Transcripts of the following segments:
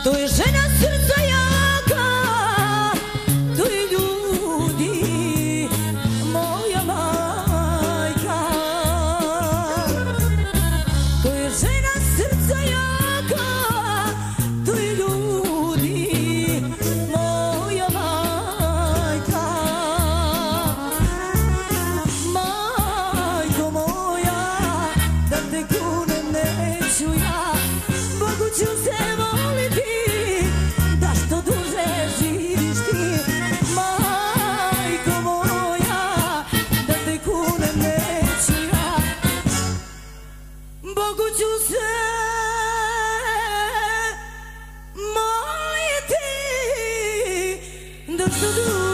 To je žena to do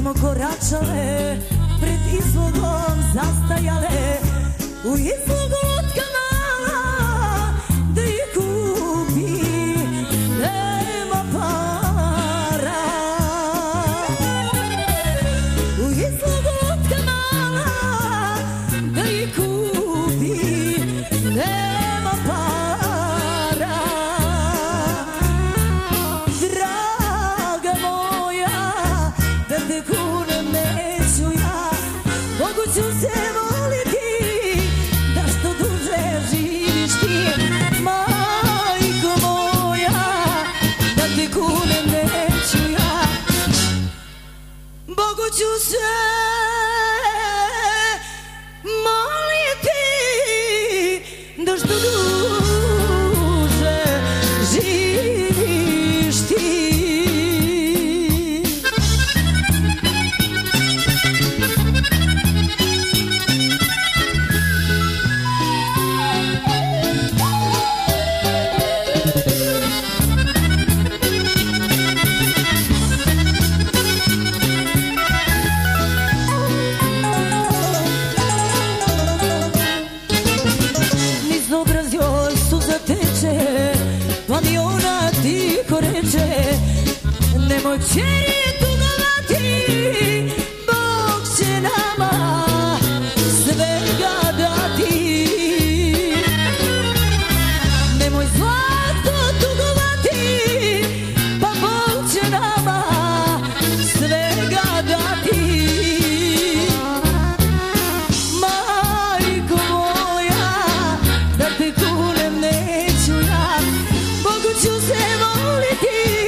smo koračale, pred izlogom zastajale, u izlogu to Nemoj čeri tugovati Bog će nama svega dati. Nemoj zlato tugovati Pa Bog će nama svega dati. Majko moja Da te kunem neću ja Bogu ću se moliti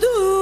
doux.